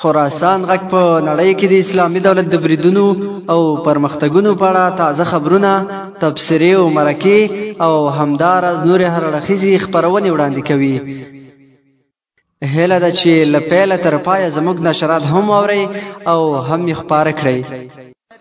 خراسان غږ په نړۍ کې د اسلامي دولت د بریدونو او پرمختګونو په اړه تازه خبرونه، تبصرې او مرکې او همداراز نورې هراړخیزې خپرونې وړاندې کوي. هیله ده چې له پیله تر پایه زموږ نشرات هم واورئ او هم یې خپاره کړئ.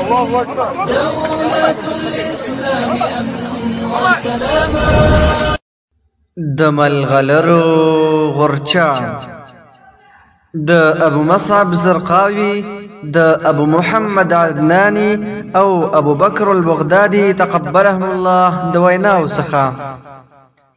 الله اکبر دولت الاسلام امن وسلام د ملغلرو غرچا د ابو مصعب زرقاوي د ابو محمد عدناني او ابو بکر البغدادي تقبلهم الله د ویناو څخه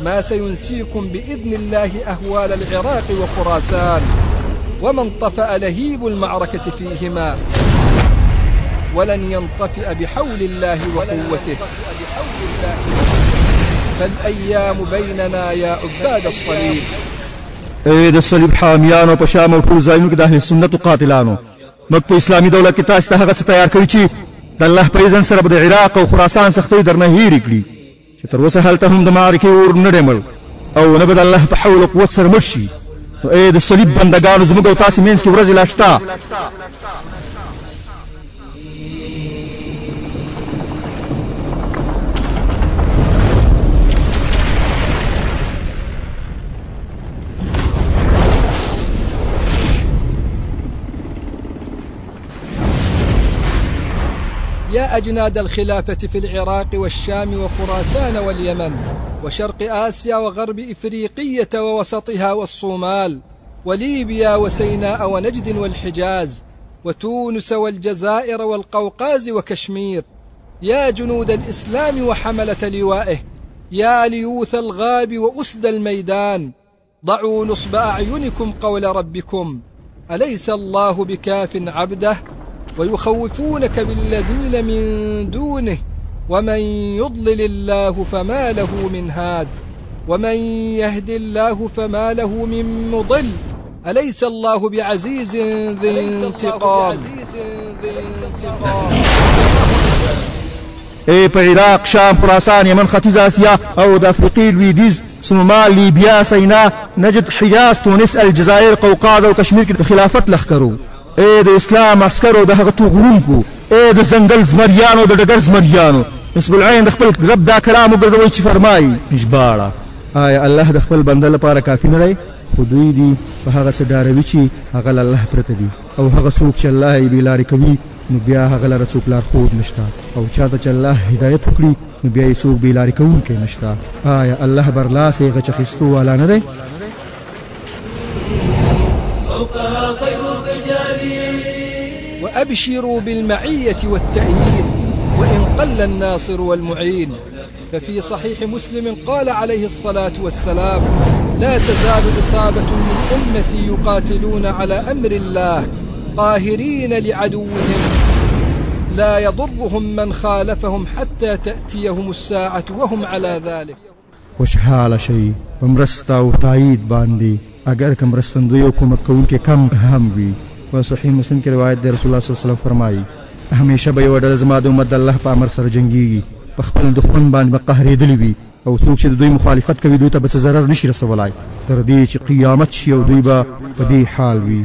ما سينسيكم بإذن الله أهوال العراق وخراسان ومن طفأ لهيب المعركة فيهما ولن ينطفئ بحول الله وقوته فالأيام بيننا يا عباد الصليب اے د صلیب حامیانو په شام او ټول ځایونو کې د اهل سنتو قاتلانو موږ په اسلامي دولت کې تاسو ته هغه څه تیار کړی چې د الله په اذن سره به د عراق او خراسان سختۍ درنه هېرې کړي چې تر اوسه هلته هم د معرکې اور نه دی مړ او نه به د الله په حول او قوت سره مړ شي نو ای د صلیب بندګانو زموږ او تاسې منځ کې ورځې لا شته يا أجناد الخلافة في العراق والشام وخراسان واليمن وشرق آسيا وغرب إفريقية ووسطها والصومال وليبيا وسيناء ونجد والحجاز وتونس والجزائر والقوقاز وكشمير يا جنود الإسلام وحملة لوائه يا ليوث الغاب وأسد الميدان ضعوا نصب أعينكم قول ربكم أليس الله بكاف عبده ويخوفونك بالذين من دونه ومن يضلل الله فما له من هاد ومن يهد الله فما له من مضل أليس الله بعزيز ذي انتقام ای په عراق، شام، خراسان، یمن، ختیځه اسیا او د افریقې لویدیځ، سومال، لیبیا، سینا، نجد، حجاز، تونس، الجزایر، قوقاز او کشمیر کې د خلافت لښکرو، ای د اسلام عسکرو او د هغه توغ وړونکو، ای د ځنګل زمریانو او د ډګر زمریانو، نصب العین د خپل رب دا کلام وګرځوئ چې فرمایي. ژباړه، آیا الله د خپل بنده لپاره کافي نه دی؟ خو دوی دي په هغه څه ډاروي چې هغه له الله پرته دي. او هغه څوک چې الله یې بې لارې کوي نو بیا هغه لره څوک لارښود نشته او چا ته چې الله هدایت وکړي نو بیا یې څوک بې لارې کوونکی نشته آیا الله برلاسی غچ اخیستو والا نه دی وأبشروا بالمعية والتأييد وإن قل الناصر والمعين ففي صحيح مسلم قال عليه الصلاة والسلام لا تزال إصابة من أمتي يقاتلون على أمر الله قاهرين لعدوهم لا يضرهم من خالفهم حتى تأتيهم الساعة وهم على ذلك خوشحال شي بمرستا و باندي باندې اګر که مرستندوی او کمک کوونکی کم هم وي. په صحیح مسلم کې روایت دی، رسول الله صلی الله علیه وسلم فرمایي، همېشه به یوه ډله زما د امت د الله په امر سره جنګېږي، په خپل دښمن باندې به قهرېدلي وي او څوک چې د دوی مخالفت کوي دوی ته به څه ضرر نه شي رسولای تر دې چې قیامت شي او دوی به په دې حال وي.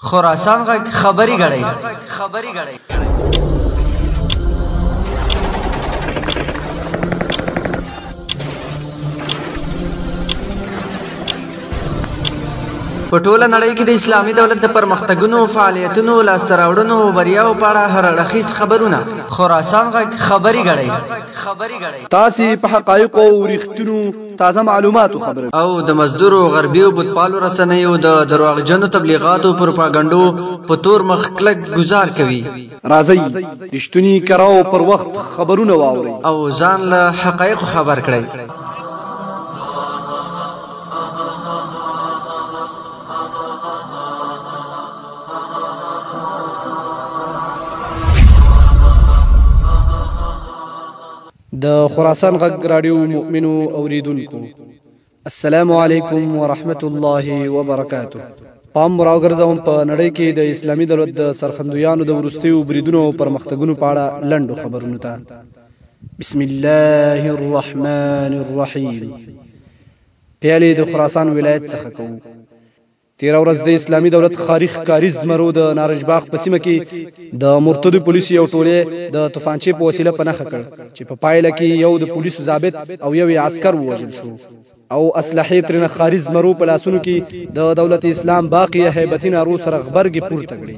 خراسان غږ خبري غړی خبري غړی په ټوله نړۍ کې د اسلامي دولت د پرمختګونو فعالیتونو لاسته راوړنو او بریاو په اړه هر اړخیز خبرونه خراسان غږ خبري غړی تاسو په حقایقو او رښتینو تازه معلومات او خبره او د مزدور او غربي او بتپالو رسنیو د درواغجنو تبلیغاتو او پروپاګاندا په تور مخ کلک گزار کوي راځي رښتونی کراو پر وخت خبرونه واوري او ځان له حقایق خبر کړئ د خراسان غږ رادیو مؤمنو اوریدونکو السلام علیکم ورحمت الله وبرکاته پام راوګرځوم په نړۍ کې د اسلامي دولت د سرخندویانو د ورستیو بریدونو او پرمختګونو په اړه لنډو خبرونو ته بسم الله الرحمن الرحیم پیالې د خراسان ولایت څخه کوو تیر ورځ د اسلامي دولت خاري ښکاري زمرو د نارنجباغ په سیمه کې د مرتدو پولیسو یو ټولی د توفانچې په وسیله په نخښه کړ چې په پایله کې یو د پولیسو ضابط او یو عسکر ووژل شو او اسلحې ترنه خاري زمرو په لاسونو کې د دولت اسلام باقی هیبتي نارو سره غبرګې پورته کړې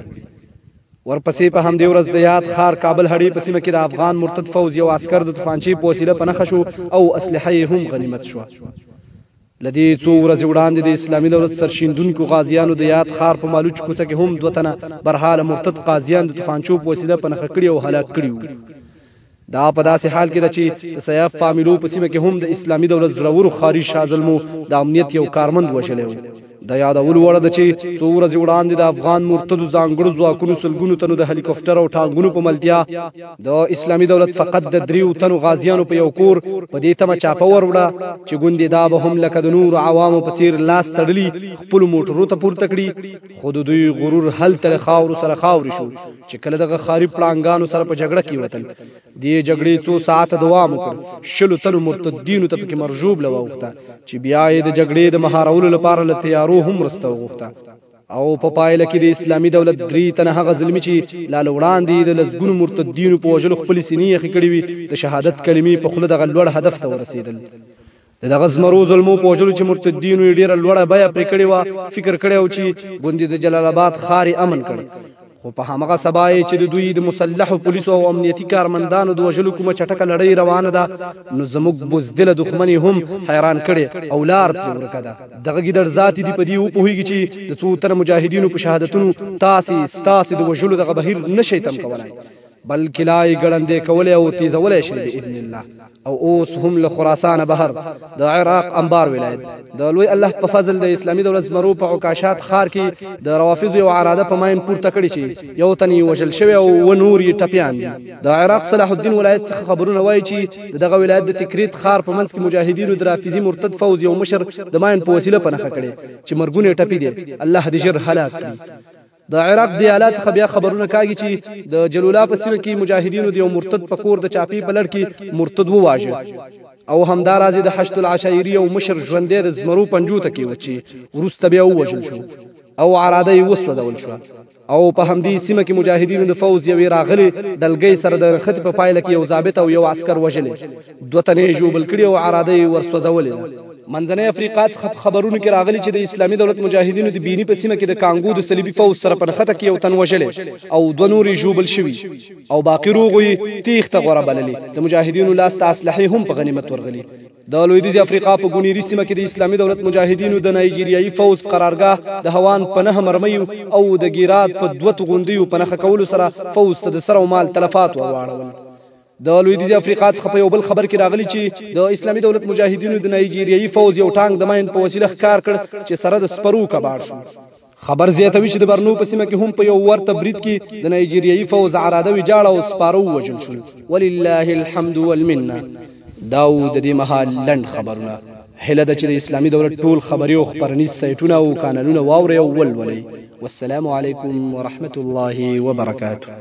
ورپسې په همدې ورځ د یاد خار کابل هړې په سیمه کې د افغان مرتد فوج یو عسكر د توفانچې په وسیله په نخښو او اسلحه هم غنیمت شو لدی څو ورځې وړاندې د اسلامي دولت سرشیندونکو غازیانو د یاد خار په مالوچ کوڅه کې هم دوه تنه برحاله مرتد قاضیان د طوفانچو په وسیله په نخښه کړي او هلاک کړي وو دا په داسې حال کې ده چې د سیاف فامیلو په سیمه کې هم د اسلامي دولت زړورو خاري شازلمو د امنیت یو کارمند وشلی و د یادول وړ ده چې څو ورځې وړاندې د افغان مرتدو ځانګړو ځواکونو سلګونو تنو د هلیکوپټر او ټانګونو په ملتیا د اسلامي دولت فقط د دریو تنو غازیانو په یو کور په دې تمه چاپه وروړه چې ګوندې دا به هم لکه د نور عوامو په څیر لاس تړلی خپل موټرو ته پورته کړي خو د دوی غرور هل تل خاور سره خاور شو چې کله دغه خاري پړانګانو سره په جګړه کې وتل دې جګړې څو ساعت دوام وکړ شلو تنو مرتدینو ته پکې مرجوب لوخته چې بیا یې د جګړې د مهارولو لپاره لته یارو هم رسته وغوښته او په پا پایله کې د اسلامي دولت درې تنه هغه زلمی چې لا لوړاندې د لسګونو مرتدینو په وژلو خپل سینې یې خکړې وي د شهادت کلمې په خوله دغه لوړ هدف ته ورسېدل د دغه زمرو ظلمو په وژلو چې مرتدینو یې ډیره لوړه بیه پرې کړې وه فکر کړی و چې ګوندې د جلال آباد ښار امن کړي خو په همغه سبا یې چې د دوی د مسلحو پولیسو او امنیتي کارمندانو د وژلو کومه چټکه لړۍ روانه ده نو زموږ بزدله دښمنې هم حیران کړي او لار پرې ورکه ده دغه ګیدړ ذاتي دي په دې وپوهیږي چې د څو تنه مجاهدینو په شهادتونو تاسې ستاسې د وژلو دغه بهیر نشئ تم کولای بلکې لا یې ګړندې کولې او تیزولې شي باذن الله او اوس هم له خراسان بهر د عراق انبار ولایت د لوی الله په فضل د اسلامي دولت زمرو په عکاشات خار کې د روافض او عراده په ماین پورته کړی چې یو تنی وژل شوی او و نور یې ټپیان دي د عراق صلاح الدین ولایت څخه خبرونه وایي چې دغه ولایت د تکریت خار په منځ کې مجاهدینو درافیزي مرتد فوز یو مشر د ماین په وسیله پنهخه کړي چې مرګونه ټپی دي الله دې جر هلاک کړي د عراق د ایالات څخه بیا خبرونه کاږي چې د جلولا په سیمه کې مجاهدینو د یو مرتد په کور د چاپی په لړ کې مرتد وواژه او همداراز د حشد العشایری او مشر ژوندې د زمرو پنجو ته کې وچی ورسته بیا ووژل شو او عراده یې وسوځول شو او په همدې سیمه کې مجاهدینو د فوز یوې راغلي دلګۍ سره د رخت په پایله کې یو ضابط او یو عسكر وژل دوه تنې ژوبل کړي او عراده یې ورسوځولې منځنۍ افریقا څخه په خبرونو کې راغلي چې د اسلامي دولت مجاهدینو د بینی په سیمه کې د کانګو د صلیبي فوج سره په نښته کې یو تن وژلی او دوه نور یې ژوبل شوي او باقي روغو یې تیښته غوره بللې د مجاهدینو لاس ته اسلحې هم په غنیمت ورغلي د لویدیځ افریقا په ګونیری سیمه کې د اسلامي دولت مجاهدینو د نایجیریایي فوج قرارګاه د هوان په نه مرمۍ او د ګیرات په دوه غونډیو په نخښه کولو سره فوج ته د سر او مال تلفات وواړول د لویدیځ افریقا څخه په یو بل خبر کې راغلی چې د اسلامي دولت مجاهدینو د نایجیریایي فوج یو ټانک د ماین په وسیله ښکار کړ چې سره د سپرو کباړ شو خبر زیاتوي چې د برنو په سیمه کې هم په یو ورته برید کې د نایجیریایي فوج عراده ویجاړه او سپارو وژل شول ولله الحمد والمنه دا و د دې مهال لند خبرونه هله د چې د اسلامي دولت ټول خبري او خبرني سایټونه او کانالونه واوري او ولولي والسلام علیکم ورحمت الله وبرکاته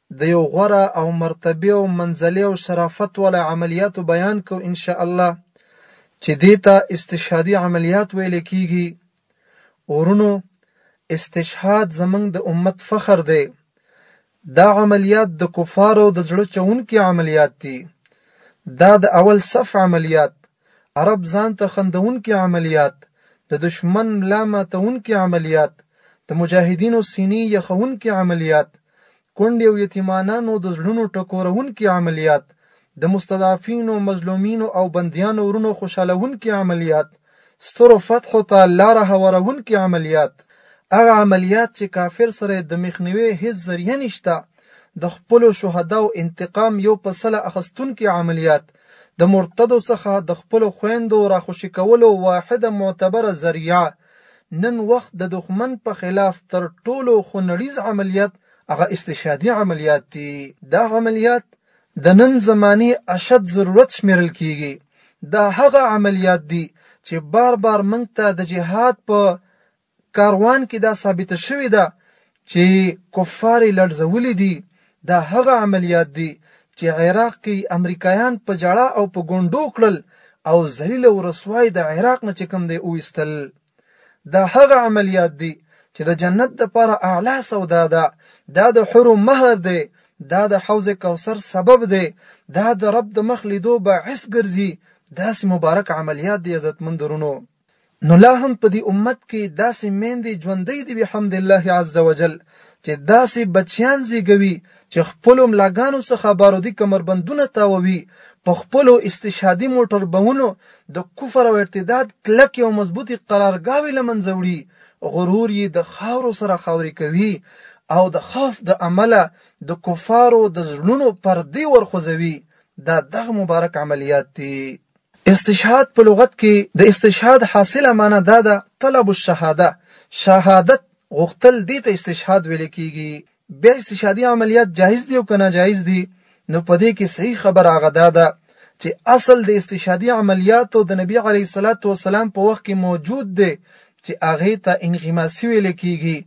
د یو غوره او مرتبې او منزلې او شرافت والا عملیاتو بیان کو ان شاء الله چې دې ته استشهادي عملیات ویل کیږي ورونو استشهاد زمنګ د امت فخر دی دا عملیات د کفارو د زړه چونکي عملیات دي دا د اول صف عملیات عرب ځانته خندونکي عملیات، د دښمن ملا ماتونکي عملیات، د مجاهدینو سینې یخونکي عملیات، کونډې او یتیمانانو د زړونو ټکورونکي عملیات، د مستضعفینو، مظلومینو او بندیانو ورونو خوشحالونکي عملیات، سترو فتحو ته لاره هوارونکي عملیات، هغه عملیات چې کافر سره یې د مخنیوي هېڅ ذریعه نشته، د خپلو شهداوو انتقام یو په سله اخستونکي عملیات، د مرتدو څخه د خپلو خویندو راخوشي کولو واحده معتبره ذریعه نن وخت د دښمن په خلاف تر ټولو خونړیز عملیات هغه استشهادي عملیات دي. دا عملیات د نن زمانې اشد ضرورت شمېرل کېږي. دا هغه عملیات دي چې بار بار موږ ته د جهاد په کاروان کې دا ثابته شوې ده چې کفار یې لړزولي دي دا هغه عملیات دي چې عراق کې امریکایان په جړا او په ګونډو کړل او ذلیل او رسوای د عراق نه چې کوم دی اوستل دا هغه عملیات دي چې د جنت د پاره اعلی سودا ده دا د حرو مہر دی دا د حوض کوثر سبب دی دا د رب د مخ لیدو باعث ګرځي داسې مبارک عملیات دی عزتمن درونو نو لا هم په دې امت کې داسې میندې ژوندۍ دي بحمد الله عز وجل چې داسې بچیان زیږوي چې خپلو ملاګانو څخه بارودي کمربندونه تاووي په خپلو استشهادي موټر بمونو د کفر او ارتداد کلکې او مضبوطې قرارګاوې له منځه وړي غرور یې د خاورو سره خاورې کوي او د خوف د عمله د کفارو د زړونو پردې ورخوځوي دا دغه مبارک عملیات دي استشهاد په لغت کې د استشهاد حاصله معنی دا ده طلب الشهاده، شهادت غوښتل دې ته استشهاد ویل کېږي. بیا استشهادي عملیات جایز دي او که ناجایز دي؟ نو په دې کې صحیح خبره هغه دا ده چې اصل د استشهادي عملیاتو د نبي علیه الصلات والسلام په وخت کې موجود دی چې هغه ته انغماسي ویل کېږي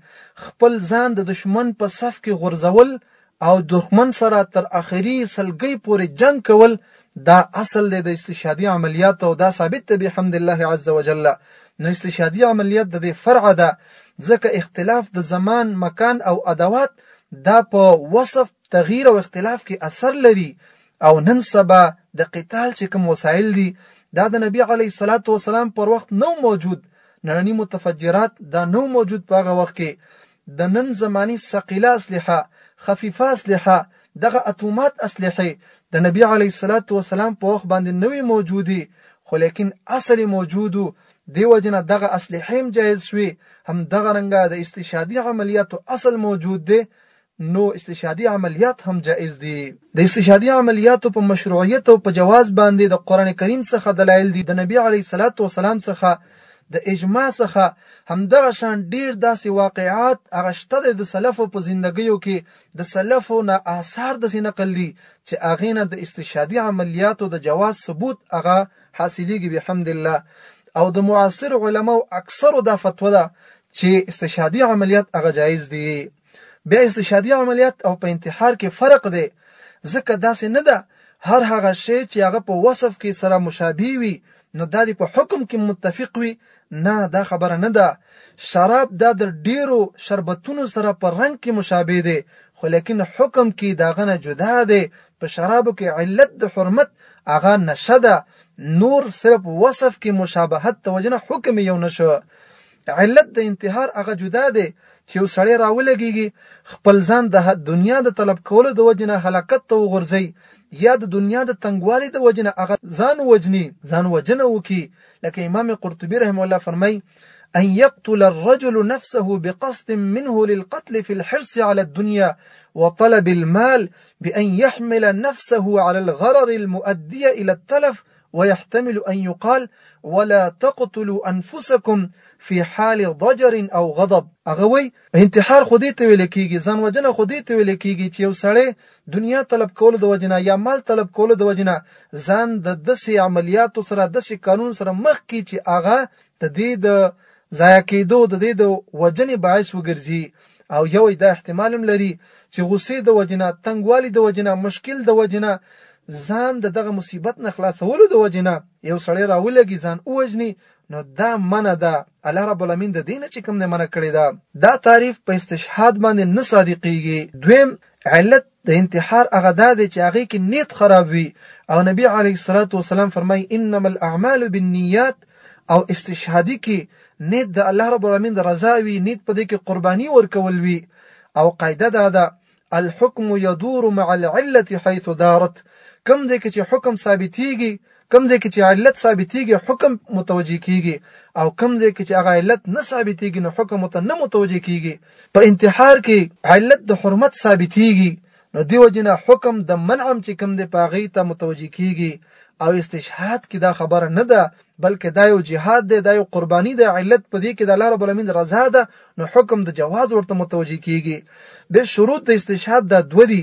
خپل ځان د دشمن په صف کې غورځول او دښمن سره تر اخري سلګۍ پورې جنګ کول دا اصل دی د استشهادي عملیاتو او دا ثابت دی بحمد الله عز وجل نو استشهادي عملیات د دې فرع ده ځکه اختلاف د زمان مکان او ادوات دا په وصف تغییر او اختلاف کې اثر لري او نن سبا د قتال چې کوم وسایل دي دا د نبی علی صلوات و سلام پر وخت نو موجود نړنی متفجرات دا نو موجود په هغه وخت کې د نن زماني ثقیله اسلحه، خفیفه اسلحه، دغه اتومات اسلحې د نبي علیه الصلاة والسلام په وخت باندې نه وي موجودې خو لیکن اصل یې موجود و دې وجې نه دغه اسلحې هم جایز شوې همدغه رنګه د استشهادي عملیاتو اصل موجود دی نو استشهادي عملیات هم جایز دي د استشهادي عملیاتو په مشروعیت او په جواز باندې د قرآن کریم څخه دلایل دي د نبي علیه الصلاة والسلام څخه د اجماع څخه همدغه شان ډیر داسې واقعات هغه شته دی د سلفو په زندګیو کې د سلفو نه آثار داسې نقل دي چې هغې نه د استشهادي عملیاتو د جواز ثبوت هغه حاصلیږي بحمد الله او د معاصر علماو اکثرو دا فتوا ده چې استشهادي عملیات هغه جایز دي بیا استشهادي عملیات او په انتحار کې فرق دی ځکه داسې نه ده هر هغه شی چې هغه په وصف کې سره مشابه وي نو دا دی په حکم کې متفق وي نه دا خبره نه ده شراب دا د ډیرو شربتونو سره په رنگ کې مشابه دی خو لیکن حکم کې داغه نه جدا دی په شرابو کې علت د حرمت هغه نشه ده نور صرف وصف کې مشابهت توجنه حکم یو نشه علت د انتحار هغه جدا دی چې یو سړی راولګیږي خپل ځان د دنیا د طلب کولو د وجې نه هلاکت ته وغورځي یا د دنیا د تنګوالي د وجې نه هغه ځان وجني ځان وجنه وکي لکه امام قرطبي رحم الله فرمای أن يقتل الرجل نفسه بقصد منه للقتل في الحرص على الدنيا وطلب المال بأن يحمل نفسه على الغرر المؤدية إلى التلف ويحتمل أن يقال ولا تقتلوا أنفسكم في حال ضجر أو غضب هغه وی انتحار خو دې ته ویل کېږي ځان وجنه خو دې ته ویل کېږي چې یو سړی دنیا طلب کولو د وجنه یا مال طلب کولو د وجنه ځان د دسې عملیاتو سره دسې قانون سره مخ کی چې هغه د دې د ضایع کېدو د دې د وجنې باعث وګرځي او یو دا احتمال هم لري چې غصې د وجنه تنګوالي د وجنه مشکل د وجنه ځان د دغه مصیبت نه خلاصولو د وجنه یو سړی راولګي ځان اوجني نو دا منه ده الله رب العالمین د دینه چې کوم نه منه کړی دا دا تعریف په استشهاد باندې نه صادقيږي دویم علت د انتحار هغه دا دی چې هغې کې نیت خراب وي او نبی علیه الصلاة والسلام فرمایي انما الاعمال بالنیات او استشهادي کې نیت د الله رب العالمین د رضا وي نیت په دې کې قرباني ورکول وي او قاعده دا ده الحكم يدور مع العله حيث دارت کم دې کې چې حکم ثابتيږي کوم ځای کې چې علت ثابتېږي حکم متوجه کیږي او کوم ځای کې چې هغه علت نه ثابتېږي نو حکم ته نه متوجه کیږي په انتحار کې علت د حرمت ثابتېږي نو دیو جنا حکم د منعم چې کوم دی پاغې ته متوجه کیږي او استشهاد کې دا خبره نه ده بلکې دا یو جهاد دی دا یو قرباني ده علت په دې کې د الله رب العالمین رضا ده نو حکم د جواز ورته متوجه کیږي به شروط د استشهاد دا دوه دي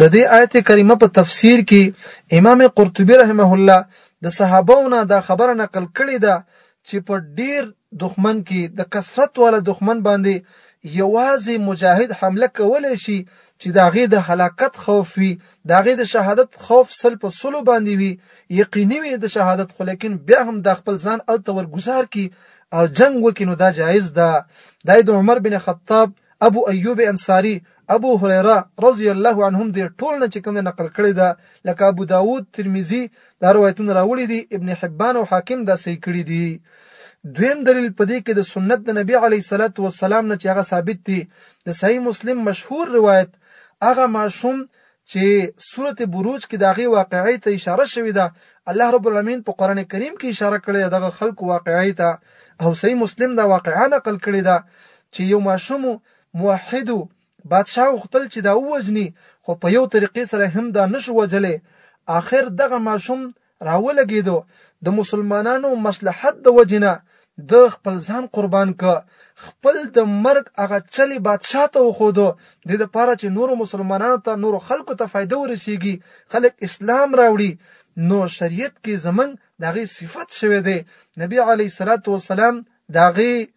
د دې آیت کریمه په تفسیر کې امام قرطبي رحمه الله د صحابو نه دا خبره نقل کړې ده چې په ډیر دښمن کې د کثرت والا دښمن باندې یوازې مجاهد حمله کولای شي چې د هغې د هلاکت خوف وي د هغې د شهادت خوف سل په سلو باندې وي یقیني وي د شهادت خو لیکن بیا هم د خپل ځان هلته ورګزار کړي او جنګ وکړي نو دا جایز ده دا د عمر بن خطاب ابو ایوب انصاری ابو هريره رضی الله عنه هم دې ټول نه چې کوم نقل کړی ده لکه ابو داوود ترمذی دا روایتونه راوړي دي ابن حبان او حاکم دا صحیح کړی دي دویم دلیل په دې کې د سنت د نبی علی صلوات و سلام نه چې هغه ثابت دي د صحیح مسلم مشهور روایت هغه ماشوم چې سورته بروج کې داغه واقعي ته اشاره شوې ده الله رب العالمین په قران کریم کې اشاره کړې دغه خلق واقعي ته او صحیح مسلم دا واقعا نقل کړی ده چې یو ماشوم موحدو بادشاه غوښتل چې دا ووجني خو په یو طریقې سره هم دا نشو وجلې آخر دغه ماشوم راولګېدو د مسلمانانو مصلحت د وجنه د خپل ځان قربان ک خپل د مرګ هغه چلی بادشاه ته وخودو د لپاره چې نور مسلمانانو ته نور خلکو ته فائدہ ورسیږي خلک اسلام راوړي نو شریعت کې زمنګ دغه صفت شوه دی نبی علی صلوات و سلام دغه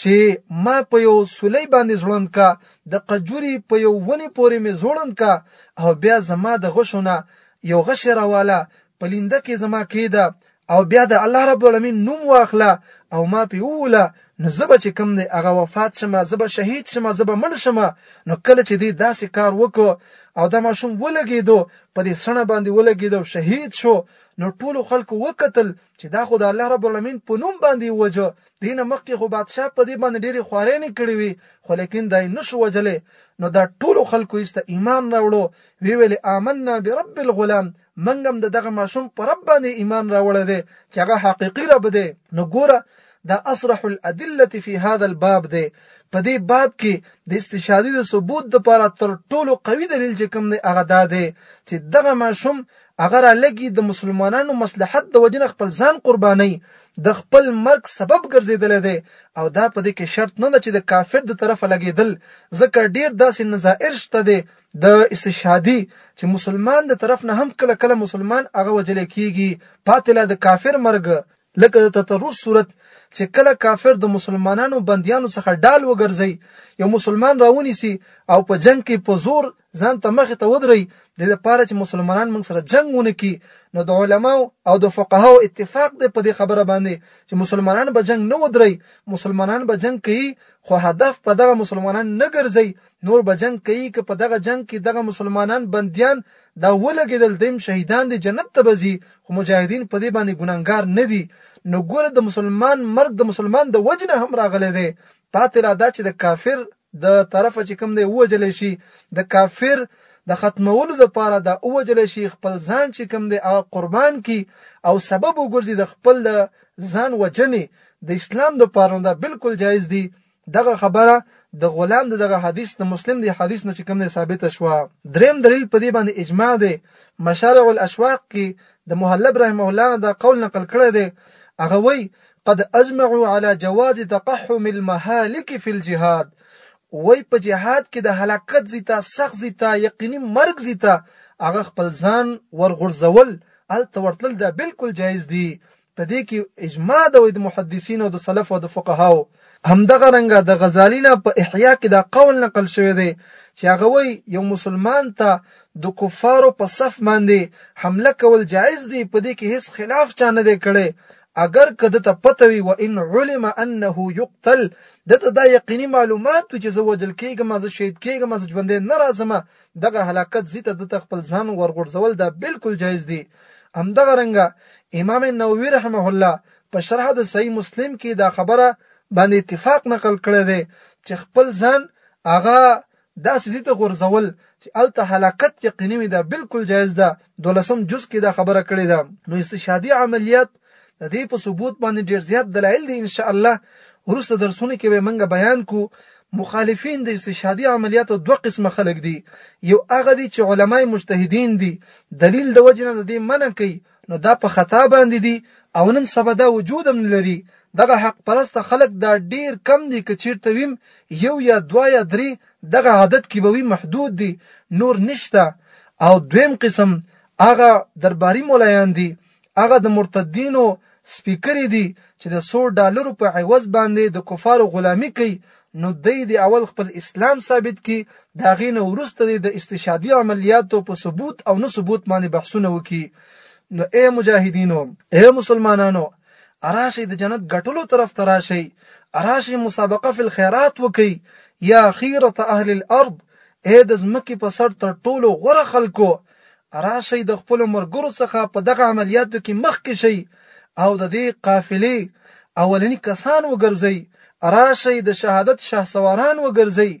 چې ما په یو سولۍ باندې ځوړند کا د قجوري په یو ونې پورې مې ځوړند کا او بیا زما د غشو نه یو غشی راواله په لینده کې زما کېده او بیا د الله رب العالمین نوم واخله او ما په ووله نو زبه چې کم دی هغه وفات شمه زبه شهید شمه زبه مړ شمه نو کله چې دی داسې کار وکړو او دا ماشوم ولګېدو په دې سړه باندې ولګېدو شهید شو نو ټولو خلکو وکتل چې دا خو د الله رب العالمین په نوم باندې وجه دې نه مخکې خو بادشاه په دې باندې ډېرې خوارينې کړې وې خو ليکن دا يې نه شو وژلی نو دا ټولو خلکو يې سته ايمان راوړو وې ويلې آمنا برب الغلام موږ هم د دغه ماشوم په رب باندې ايمان راوړی دی چې هغه حقيقي رب دی نو ګوره دا اصرح الادله فی هذا الباب دی په دې باب کې د استشهادي د ثبوت د لپاره تر ټولو قوي دلیل چې کوم دی هغه دا دی چې دغه ماشوم اگر لګي د مسلمانانو مصلحت د وجنه خپل ځان قرباني د خپل مرګ سبب ګرځېدلی دی او دا په دې کې شرط نه ده چې د کافر د طرفه لګېدل ځکه ډېر داسې نظائر شته دی د استشهادي چې مسلمان د طرف نه هم کله کله مسلمان هغه وجلې کېږي پاتې لا د کافر مرګ لکه د تطرس صورت چې کله کافر د مسلمانانو بندیانو څخه ډال وګرځي یو مسلمان راونیسي او په جنگ کې په زور ځان ته مخې ته ودرئ د لپاره چې مسلمانان موږ سره جنگ ونه کړي نو د علماو او د فقهاو اتفاق دی په دې خبره باندې چې مسلمانان به جنگ نه ودرئ مسلمانان به جنگ کوي خو هدف په دغه مسلمانان نه ګرځي نور به جنگ کوي که په دغه جنگ کې دغه مسلمانان بنديان دا ولګېدل دیم شهیدان دي جنت ته بزي خو مجاهدین په دې باندې ګناګار نه دي نو ګوره د مسلمان مرګ د مسلمان د وجنه هم راغلی دی پاتې را دا چې د کافر د طرفه چې کوم دی ووجل شي د کافر د ختمولو د پاره د اوجل شي خپل ځان چې کوم دی هغه قربان کی او سبب وګرځي د خپل د ځان وجنې د اسلام د پاره دا بالکل جایز دی دغه خبره د غلام دغه حدیث د مسلم دی حدیث نه چې کوم دی ثابت شوه دریم دلیل په دې باندې اجماع دی مشارع الاشواق کې د محلب رحمه الله دا قول نقل کړی دی هغه وایي قد اجمعوا على جواز تقحم المهالك في الجهاد وای په جهاد کې د هلاکت زیتا سخت زیتا یقیني مرګ زیتا هغه خپل ځان ورغورځول الته ورتل دا بالکل جایز دی په دې کې اجماع د وید محدثین او د سلف او د فقهاو همدغه رنګه د غزالی نه په احیا کې دا قول نقل شوی دی چې هغه وی یو مسلمان ته د کفارو په صف باندې حمله کول جایز دی په دې کې هیڅ خلاف چا نه دی کړی اګر که ده ته پته وي وان علم انه يقتل ده ته دا یقیني معلومات وي چې زه وژل کېږم زه شهید کېږم زه ژوندی نه راځم دغه هلاکت ځي ته ده ته خپل ځان ورغورځول دا بالکل جایز دي همدغه رنګه امام نووي رحمه الله په شرح د صحیح مسلم کې دا خبره باندې اتفاق نقل کړی دی چې خپل ځان هغه داسې ځي ته غورځول چې هلته هلاکت یقیني وي دا بالکل جایز ده دولسم جز کې دا خبره کړې ده نو استشهادي عملیات د دې په ثبوت باندې ډیر زیات دلایل دي ان شاء الله ورسته درسونه کې به منګه بیان کو مخالفین د استشهادي عملیاتو دوه قسمه خلک دي یو هغه دي چې علماي مجتهدین دي دلیل د وجنه د دې منع کوي نو دا په خطا باندې دي او نن سبا دا وجود هم لري دغه حق پرسته خلک دا ډیر کم دي که چیرته ویم یو یا دوا یا درې دغه عادت کې به وي محدود دي نور نشته او دویم قسم هغه درباري مولایان دي هغه د مرتدینو سپیکرې دي چې د 100 ډالرو په عوض باندې د کفارو غلامی کوي نو دی د اول خپل اسلام ثابت کی د هغې نه وروسته دی د استشهادي عملیاتو په ثبوت او نه ثبوت باندې بحثونه وکړي نو اے مجاهدینو اے مسلمانانو اراشي د جنت ګټلو طرف ته راشي اراشي مسابقه فی الخيرات وکي یا خیرت اهل الارض اے د زمکه په سر تر ټولو غوره خلکو راشئ د خپلو مرګرو څخه په دغه عملیاتو کې مخکې شئ او د دې قافلې اولنی کسان وګرځئ راشئ د شهادت شهسواران وګرځئ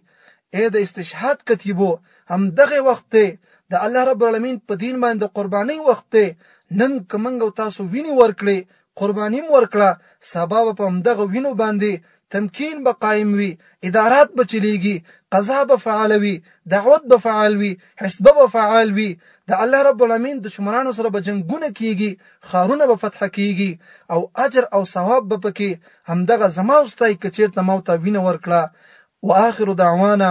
اې د استشهاد کتیبو هم دغه وخت ته د الله رب العالمین په دین باندې قرباني وخت ته نن کومنګ تاسو ویني ورکړي قرباني مو ورکړه سبا به په همدغه وینو باندې تمکین به قائم وي ادارات به چلیږي قضا به فعال وي دعوت به فعال وي حسب به فعال وي د الله رب العالمین دشمنانو سره به جنگونه کیږي خارونه به فتح کیږي او اجر او ثواب به پکې همدغه زما واستای کچیرته موته وینه ورکړه واخر دعوانا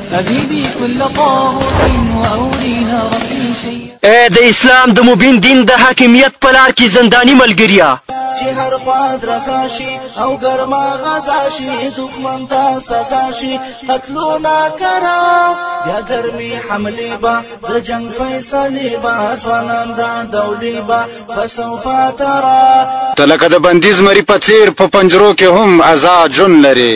اے د اسلام د مبین دین د حاکمیت په لار کې زندانی ملګریا چې هر خوا درزا شي او ګرما غزا شي دښمن ته سزا شي قتلونه کرا بیا ګرمي حمله با د جنگ فیصله با ځوانان دا دولي با فسوف ترى تلکه د بندیز مری په څیر په پنجرو کې هم آزاد جون لري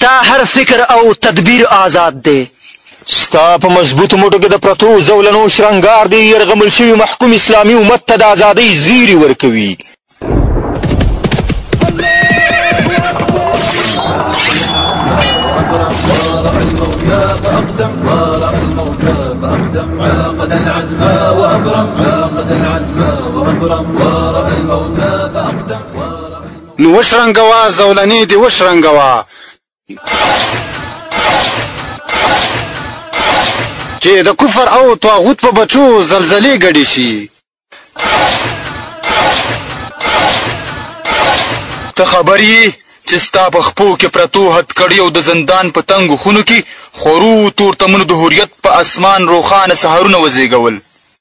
ستا هر فکر او تدبیر آزاد دی ستا په مضبوط موټو کې د پرتو زولنو شرنګار دی يرغمل شوی محکوم اسلامي امت ته د ازادۍ زیری ورکوي نو وشرنګوا زولنې دی وشرنګوا چې د کفر او طاغوت په بچو زلزلې ګډې شي ته خبر یې چې ستا په خپو کې پرتو هت کړی او د زندان په تنګو خونو کې خورو تورتمونو د حریت په اسمان روښانه سهارونه وزیږول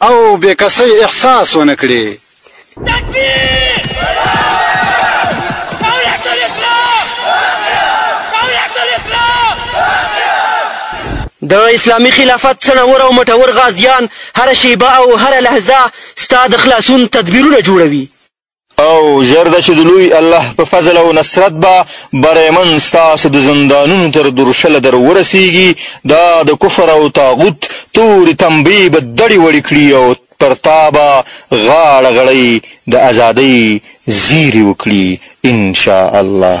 او بې کسۍ احساس ونه کړي. تکبیر! دولت الاسلام! دولت الاسلام! د اسلامي خلافت څڼور او مټور غازیان هره شېبه او هره لحظه ستا د خلاصون تدبیرونه جوړوي. او ژر ده چې د لوی الله په فضل او نصرت به بریمن ستاسو د زندانونو تر درشله در ورسیږي دا د کفر او طاغوت تورې تنبې به دړې وړې کړي او پر تا به غاړه غړۍ د ازادۍ زیري وکړي ان شاء الله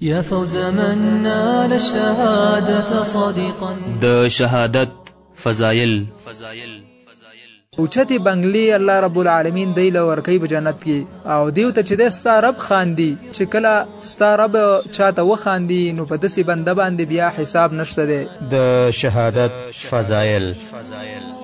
يا فوز من نال الشهادة صادقا د شهادت فضائل اوچتې بنگلې الله رب العالمین دی له ورکی په جنت کې او دیو ته چې د ستا رب خاندي چې کله ستا رب چاته وخاندي نو په دسې بنده باندې بیا حساب نشته دی د شهادت فضایل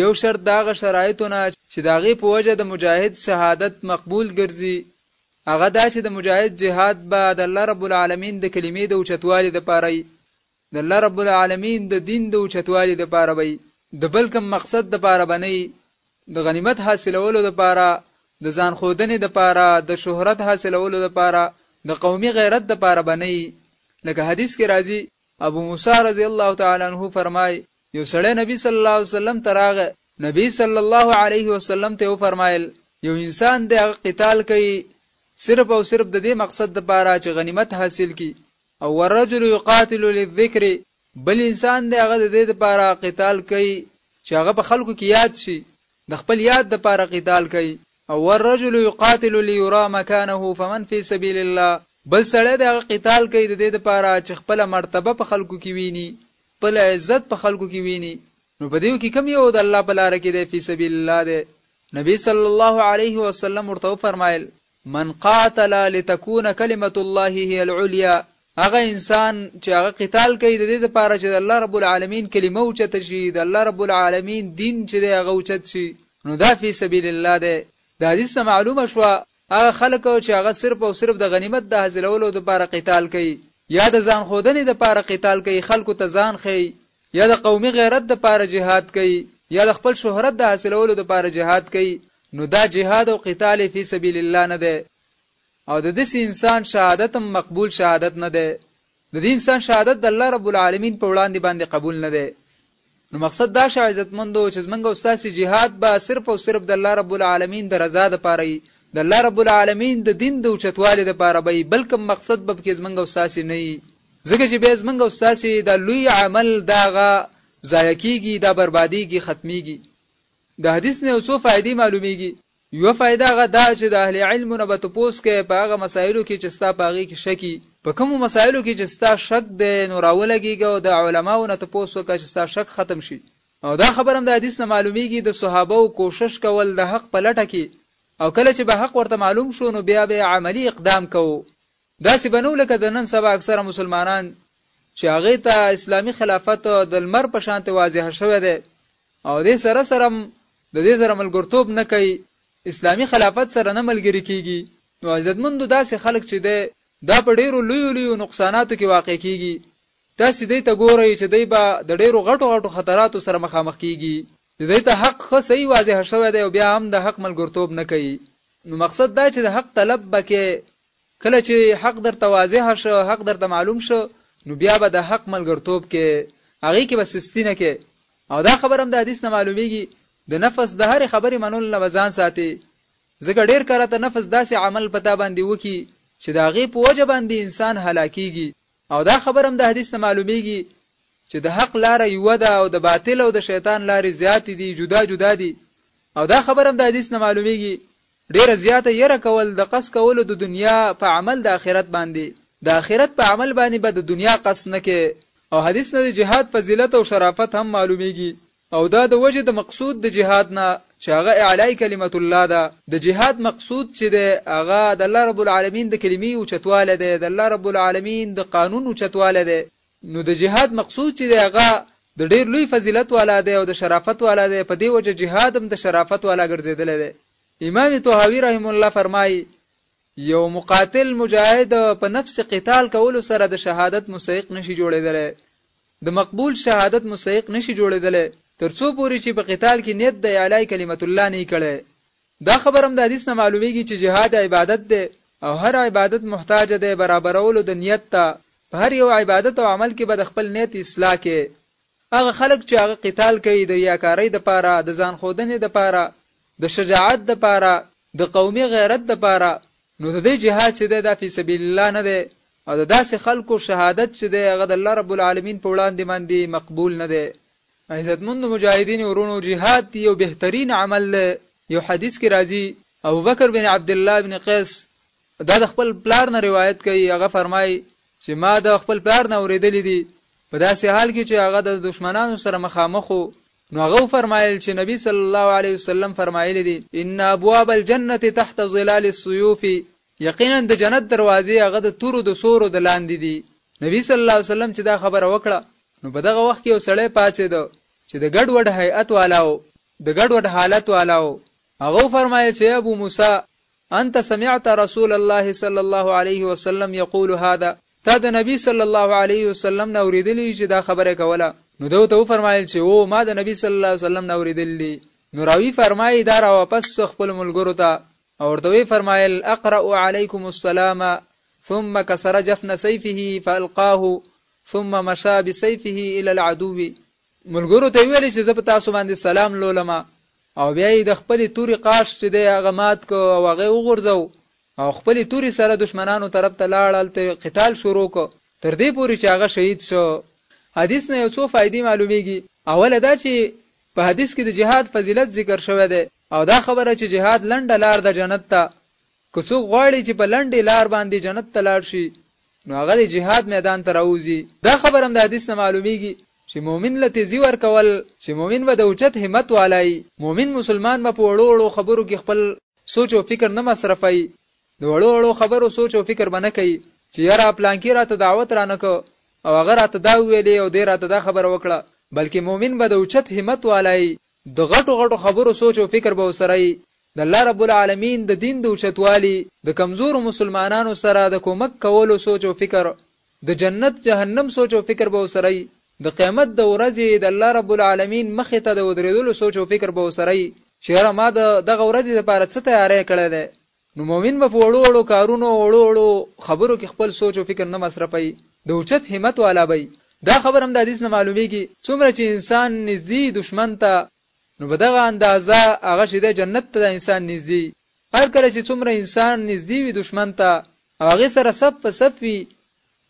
یو شرط د هغه شرایطو نه چې د هغې په وجه د مجاهد شهادت مقبول ګرځي هغه دا چې د مجاهد جهاد به د الله رب العالمین د کلمې د اوچتوالي دپاره وي د الله رب العالمین د دین د اوچتوالي دپاره به د بل کوم مقصد دپاره به نه د غنیمت حاصلولو دپاره د ځان ښودنې دپاره د شهرت حاصلولو دپاره د قومي غیرت دپاره به نه لکه حدیث کې راځي ابو موسی رضی الله تعالی عنه فرمای یو سړی نبی صلی الله علیه وسلم ته راغی نبی صلی الله علیه وسلم ته وفرمایل یو انسان دی هغه قتال کوي صرف او صرف د دې مقصد لپاره چې غنیمت حاصل کی او والرجل یقاتل للذکر بل انسان دی هغه د دې لپاره قتال کوي چې هغه په خلکو کې یاد شي د خپل یاد د پاره قتال کوي او والرجل يقاتل ليرى مكانه فمن في سبيل الله بل سړی د قتال کوي د دې لپاره چې خپل مرتبه په خلکو کې ویني خپل عزت په خلکو کې ویني نو په دیو کې کم یو د الله په لار کې دی فی سبیل الله دی نبی صلی الله علیه وسلم ورته فرمایل من قاتل لتكون كلمه الله هي العليا هغه انسان چې هغه قتال کوي د دې لپاره چې د الله رب العالمین کلمه اوچت شي د الله رب العالمین دین چې دی هغه اوچت شي نو دا فی سبیل الله دی د حدیث معلومه شو هغه خلک چې هغه صرف او صرف د غنیمت د حاصلولو لپاره قتال کوي یا د ځان ښودنې لپاره قتال کوي خلکو ته ځان ښیي یا د قومي غیرت لپاره جهاد کوي یا د خپل شهرت د حاصلولو لپاره جهاد کوي نو دا جهاد او قتال فی سبیل الله نه دی او د داسې انسان شهادت هم مقبول شهادت نه دی د دې انسان شهادت د الله رب العالمین په وړاندې باندې قبول نه دی نو مقصد دا شو عزتمندو چې زمونږ او ستاسې جهاد به صرف او صرف د الله رب العالمین د رضا دپاره وي د الله رب العالمین د دین د اوچتوالي دپاره به وي بل کوم مقصد به پکې زمونږ او ستاسې نه وي ځکه چې بیا زمونږ او ستاسې دا لوی عمل دا هغه ضایع کېږي دا بربادېږي ختمېږي د حدیث نه یو څو فایدې معلومېږي یوه فایده هغه دا چې د اهل علمو نه به تپوس کوې په هغه مسایلو کې چې ستا په هغې کې شک وي. په کومو مسایلو کې چې ستا شک دی نو راولګېږه او د علماوو نه تپوس وکړه چې ستا شک ختم شي. او دا خبره هم د حدیث نه معلومېږي د صحابوو کوشش کول د حق په لټه کې او کله چې به حق ورته معلوم شو نو بیا به یې عملي اقدام کوو. داسې به نه و لکه د نن سبا اکثره مسلمانان چې هغې ته اسلامي خلافت د لمر په شانتې واضح شوی دی او دې سره سره هم د دې سره ملګرتوب نه کوي اسلامي خلافت سره نه ملګري کیږي نو عزتمندو داسې خلک چې دی دا په ډیرو لویو لویو نقصاناتو کې واقع کیږي تاسو دې ته ګورئ چې دی به د ډیرو غټو غټو خطراتو سره مخامخ کیږي دې ته حق ښه صحیح واضح شوی دی او بیا هم د حق ملګرتوب نه کوي نو مقصد دا چې د حق طلب به کې کله چې حق درته واضح شو، حق درته معلوم شو، نو بیا به د حق ملګرتوب کې، هغې کې به سستي نه کې او دا خبره هم د حدیث نه معلومېږي، د نفس د هرې خبرې منلو نه به ځان ساتې، ځکه ډېر کرته نفس داسې عمل په تا باندې وکړي چې د هغې په وجه باندې انسان هلاکېږي. او دا خبره هم د حدیث نه معلومیږي چې د حق لاره یوه ده او د باطل او د شیطان لارې زیاتې دي جدا جدا دي او دا خبره هم د حدیث نه معلومیږي ډیره زیاته یره کول د قص کولو د دنیا په عمل د آخرت باندې د آخرت په عمل باندې به د دنیا قص نه کې او حدیث نه د جهاد فضیلت او شرافت هم معلومیږي او دا د وجه د مقصود د جهاد نه چې هغه اعلای کلمت الله ده، د جهاد مقصود چې دی هغه د الله رب العالمین د کلمې اوچتوالی دی، د الله رب العالمین د قانون اوچتوالی دی، نو د جهاد مقصود چې دی هغه د ډېر لوی فضیلت والا دی او د شرافت والا دی، په دې وجه جهاد هم د شرافت والا ګرځېدلی دی، امام طحاوي رحمه الله فرمايي، یو مقاتل مجاهد په نفس قتال کولو سره د شهادت مستحق نشي جوړیدلی د مقبول شهادت مستحق نشي جوړیدلی تر څو پورې چې په قتال کې نیت د اعلی کلمت الله نه کړی دا خبر هم د حدیث نه معلومیږي چې جهاد عبادت دی او هر عبادت محتاج دی برابرولو د نیت ته په هر یو عبادت او عمل کې به د خپل نیت اصلاح کې هغه خلک چې هغه قتال کوي د ریاکارۍ د پاره د ځان خودنې د پاره د شجاعت د پاره د قومي غیرت د پاره نو د دې جهاد چې دی دا فی سبیل الله نه دی او د داسې خلکو شهادت چې دی هغه د الله رب العالمین په وړاندې باندې مقبول نه دی عزتمند مجاهدین ورونو جهاد یو بهترین عمل دی یو حدیث کې راځي ابو بکر بن عبد الله بن قیس دا د خپل پلار نه روایت کوي هغه فرمایي چې ما د خپل پلار نه اوریدلې دي په داسې حال کې چې هغه د دشمنانو سره مخامخ نو هغه وفرمایل چې نبی صلی الله علیه وسلم فرمایلی دی ان ابواب الجنه تحت ظلال السيوف یقینا د جنت دروازې هغه د تورو د سورو د لاندې دي نبی صلی الله علیه وسلم چې دا خبره وکړه نو په دغه وخت کې یو سړی پاڅېده چې د ګډوډ هیئت والا و د ګډوډ حالت والا و هغه فرمایي چې ابو موسی انت سمعت رسول الله صلی الله علیه وسلم یقول هذا تا د نبی صلی الله علیه وسلم نه اوریدلی دي چې دا خبره کوله؟ نو ده ورته وفرمایل چې هو ما د نبی صلی الله علیه وسلم نه اوریدلی دي. نو راوی فرمایي دا راواپس سو خپلو ملګرو ته او ورته ویې فرمایل اقرأ علیکم السلام ثم کسر جفن سیفه فالقاه ثم مشا بسیفه الى العدو ملګرو ته ویل چې زه په تاسو باندې سلام لولم او بیا یې د خپل توري قاش چې دی هغه مات کو او هغه وغورځو او خپلې تورې سره دشمنانو طرف ته لاړ هلته يې قتال شروع کړ تر دې پورې چې هغه شهيد شو حديث نه يو څو فائدې معلوميږي اوله دا چې په حديث کې د جهاد فضيلت ذکر شوی دی او دا خبره چې جهاد لنډه لار ده جنت ته که څوک غواړي چې په لنډې لار باندې جنت ته لاړ شي نو هغه د جهاد میدان ته راوځي دا خبر هم د حدیث نه معلومیږي چې مؤمن له تیزی ورکول چې مؤمن به د اوچت همت والای مؤمن مسلمان به په وړو وړو خبرو کې خپل سوچ او فکر نه مصرفوي د وړو وړو خبرو سوچ او فکر به نه کوي چې یاره پلانکي راته دعوت رانه کړ او هغه راته دا وویلې او دې راته دا خبره وکړه بلکې مؤمن به د اوچت همت والا يي د غټو غټو خبرو سوچ او فکر به ورسره يي د الله رب العالمین د دین د اوچتوالي د کمزورو مسلمانانو سره د کومک کولو سوچ او فکر د جنت جهنم سوچ او فکر به وسره يي، د قيامت د ورځي د الله رب العالمين مخي ته د ودريدلو سوچ او فکر به وسره يي چي ياره ما د دغه ورځي د پاره څه تياری کړی دی، نو مؤمن به په وړو وړو کارونو او وړو وړو خبرو کي خپل سوچ او فکر نه مصرفه يي، د اوچت همت والا به يي. دا خبره هم د حديث نه معلوميږي څومره چي انسان نږدي يي دښمن ته نو په دغه اندازه هغه شي دی جنت ته دا انسان نږدي يي. هر کله چې څومره انسان نږدې وي دښمن ته او هغې سره صف په صف وي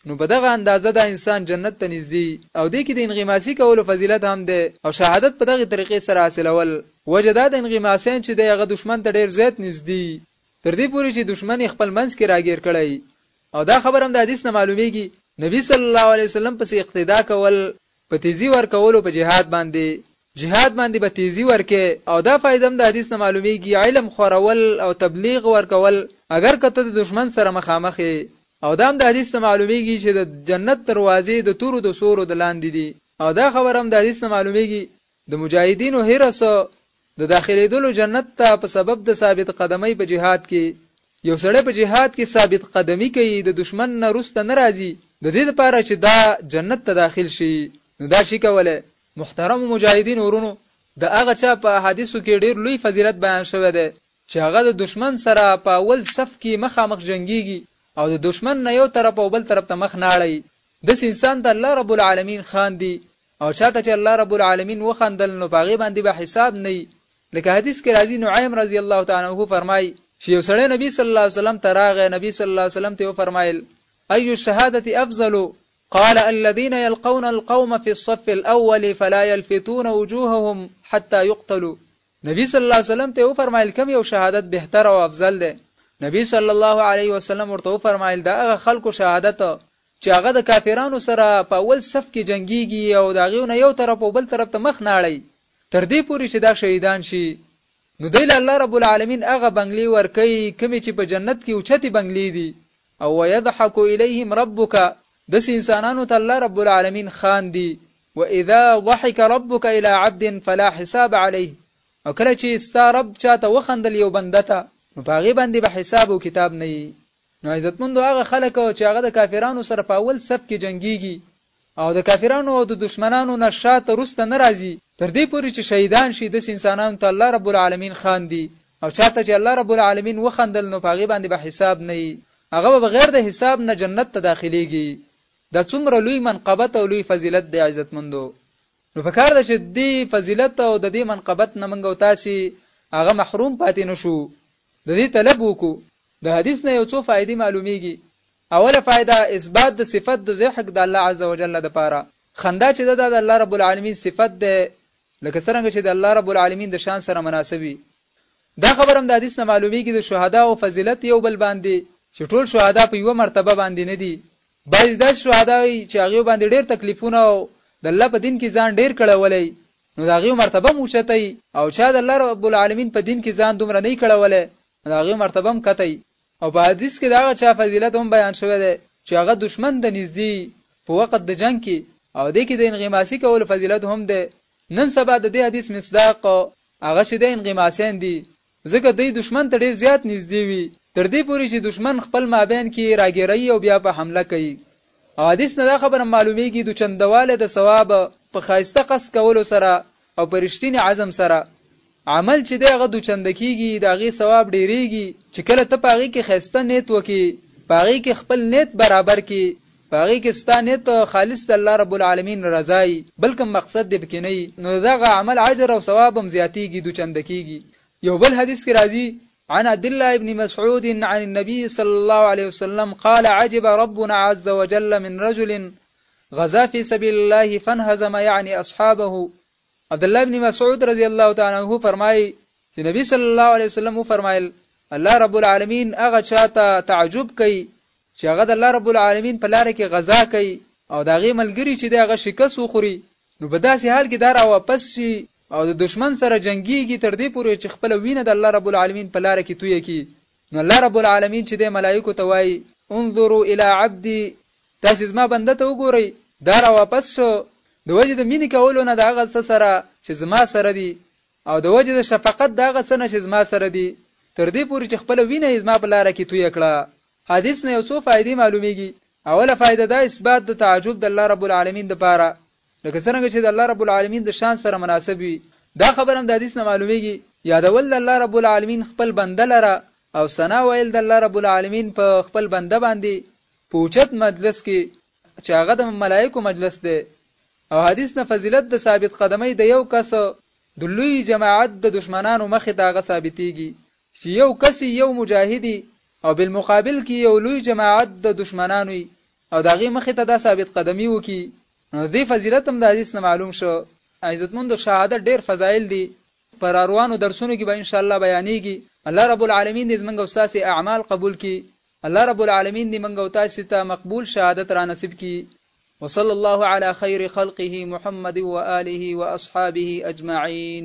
نو په دغه اندازه دا انسان جنت ته نږدې او دې کې د انغماسي کولو فضیلت هم دی او شهادت په دغې طریقې سره حاصلول وجه دا د انغماسیان چې دی هغه دښمن ته ډېر زیات نږدې تر دې پورې چې دښمن یې خپل منځ کې راګیر کړی او دا خبر هم د حدیث نه معلومیږي نبی صلی الله علیه وسلم پسې اقتدا کول په تیزی ورکولو په جهاد باندې جهاد باندې به تیزی ورکې او دا فایده هم د حدیث نه معلومیږي علم خورول او تبلیغ ورکول اګر که ته د دښمن سره مخامخ یې او دا هم د حدیث نه معلومیږي چې د جنت دروازې د تورو د سورو د لاندې دي او دا خبره هم د حدیث نه معلومیږي د مجاهدینو حرص د داخلیدلو جنت ته په سبب د ثابت قدمۍ په جهاد کې یو سړی په جهاد کې ثابت قدمی کوي د دشمن نه روسته نه راځي د دې لپاره چې دا جنت ته داخل شي نو دا شي کولای محترمو مجاهدینو ورونو د هغه چا په احادیثو کې ډیر لوی فضیلت بیان شوی دی چې هغه د دښمن سره په اول صف کې مخامخ جنګیږي او د دښمن نه یو طرف او بل طرف ته مخ نه اړوي داسې انسان ته الله رب العالمین خاندي او چاته چې الله رب العالمین وخندل نو په هغې باندې به حساب نه وي لکه حدیث کې راځي نعیم رضی الله تعالی عنه فرمایي چې یو سړی نبی صلی الله علیه وسلم ته راغی نبی صلی الله علیه وسلم ته وفرمایل ای الشهادت افضل قال الذين يلقون القوم في الصف الاول فلا يلفتون وجوههم حتى يقتلوا نبی صلی الله علیه وسلم ته وفرمایل کوم یو شهادت بهتر او افضل دی نبی صلی الله علیه وسلم ورته وفرمایل دا هغه خلکو شهادت چې هغه د کافرانو سره په اول صف کې جنگيږي او دا غيونه یو طرف او بل طرف ته مخ ناړي تر دې پوري چې دا شهیدان شي نو دی له الله رب العالمین هغه بنگلې ورکي کمی چې په جنت کې اوچتي بنگلې دي او ويضحک الیهم ربک داسې انسانانو ته الله رب العالمین خاندي واذا ضحک ربک الی عبد فلا حساب علیه او کله چې ستا رب چاته وخندل یو بنده ته نو په هغې باندې به حساب او کتاب نه وي نو عزتمندو هغه خلک چې هغه د کافرانو سره په اول صف کې جنګیږي او د کافرانو او د دشمنانو نه شا ته روسته نه راځي تر دې پورې چې شهیدان شي داسې انسانانو ته الله رب العالمین خاندي او چا ته چې الله رب العالمین وخندل نو په هغې باندې به حساب نه يي هغه به بغیر د حساب نه جنت ته داخلېږي دا څومره لوی منقبت او لوی فضیلت دی عزتمندو نو په کار ده چې دې فضیلت او د دې منقبت نه منګ او تاسې هغه محروم پاتې نشو د دې طلب وکړو د حدیث نه یو څو فائدې معلومیږي اوله فائده، اثبات د صفت د ضحک د الله عزوجل د پاره، خندا چې ده دا د الله رب العالمين صفت دی لکه څرنګه چې د الله رب العالمين د شان سره مناسب وي. دا خبره هم د حديث نه معلوميږي د شهداؤ فضيلت يو بل باندې چې ټول شهدا په يوه مرتبه باندې نه دي، بعضي داسې شهدا وي چې هغوی باندې ډېر تکليفونه او د الله په دين کې ځان ډېر کړولی نو د هغوی مرتبه هم اوچته وي او چا د الله رب العالمين په دين کې ځان دومره نه کړولی نو د هغوی مرتبه هم کته وي او په حدیث کي د هغه چا فضیلت هم بیان شوی دی چي هغه دښمن ته نږدې يي په وقت د جنګ کي او دې کي د انغماسي کولو فضیلت هم دی نن سبا د دې حدیث مصداق هغه چي دی انغماسیان دي ځکه دوی دښمن ته ډېر زیات نږدې وي تر دې پوري چي دښمن خپل مابین کي راګیريي او بیا په حمله کوي او حدیث نه دا خبره معلومیږي دچندوالی د ثواب په ښایسته قصد کولو سره او په رښتیني عزم سره عمل چې دی هغه دوچنده کېږي، د هغې ثواب ډېرېږي، چې کله ته په هغې کې ښایسته نیت وکړې، په هغې کې خپل نیت برابر کړې، په هغې کې ستا نیت خالص د الله رب العالمین رضا وي، بل کوم مقصد دې پکې نه وي، نو د دغه عمل اجر او ثواب هم زیاتېږي، دوچنده کېږي. یو بل حدیث کې راځي، عن عبدالله بن مسعود عن النبي صلی الله علیه وسلم قال، عجب ربنا عز وجل من رجل غزا فی سبیل الله فانهزم یعنی اصحابه، عبدالله بن مسعود رضی الله تعالی عنه فرمائی چه نبی صلی الله علیه وسلم وفرمائیل، الله رب العالمین هغه چاته تعجب کئی چه هغه د الله رب العالمین په لاره کی غزا کئی او د هغه ملګری چه دی هغه شکست وخوری نو په داسی حال کی دا راواپس شی او د دشمن سره جنګیږی تر دی پوری چه خپله وینه د الله رب العالمین په لاره کی تویه کی نو الله رب العالمين چې دی ملائکو ته وايي، انظروا الي عبدي، تاسې زما بنده ته وګورئ، دا را واپس شو د وجې د مينې کولو نه د هغه څه سره چې زما سره دي او د وجې د شفقت د هغه څه نه چې زما سره دي تر دې پورې چې خپله وينه يې زما په لاره کې تويه کړه. حديث نه يو څو فائدې معلومېږي، اوله فائده دا اثبات د تعجب د الله رب العالمين دپاره لکه څرنګه چې د الله رب العالمين د شان سره مناسب وي، دا خبره هم د حديث نه معلومېږي، يادول د الله رب العالمين خپل بنده لره او ثنا ويل د الله رب العالمين په خپل بنده باندې په اوچت مجلس کې چې هغه د ملائکو مجلس دی او حديث نه فضيلت د ثابت قدمۍ د يو کس د لوی جماعت د دشمنانو مخې ته هغه ثابتېږي چې يو کس يو مجاهدي او بالمقابل کې يو لوی جماعت د دشمنانو او د هغې مخې ته دا ثابت قدمي وکړي نو د دې فضیلت هم د حدیث نه معلوم شو. عزتمندو شهادت ډېر فضایل دي په راروانو درسونو کې به ان شاء الله بیانېږي. الله رب العالمین دې زمونږ او ستاسې اعمال قبول کړي. الله رب العالمین دې مونږ او تاسې ته مقبول شهادت رانصیب کړي. وصلی الله علی خیر خلقه محمد وآله وأصحابه اجمعین.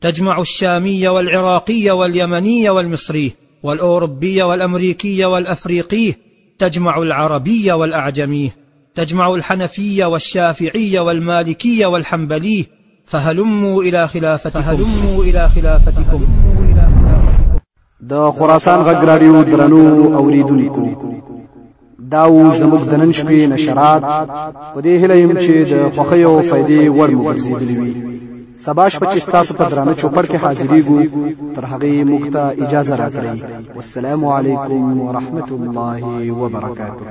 تجمع الشامي والعراقي واليمني والمصري والأوروبي والأمريكي والأفريقي تجمع العربي والأعجمي تجمع الحنفي والشافعي والمالكي والحنبلي فهلموا إلى خلافتكم فهلموا إلى خلافتكم د خراسان غږ راډیو درنو اوریدونکو دا و زموږ د نن شپې نشرات په دې هیله یم چې د خوښۍ او فایدې وړ مو ګرځېدلي وي سبا شپه چې ستاسو په درانه چوپړ کې حاضرېږو تر هغې موږ ته اجازه راکړئ والسلام علیکم ورحمت الله وبرکاته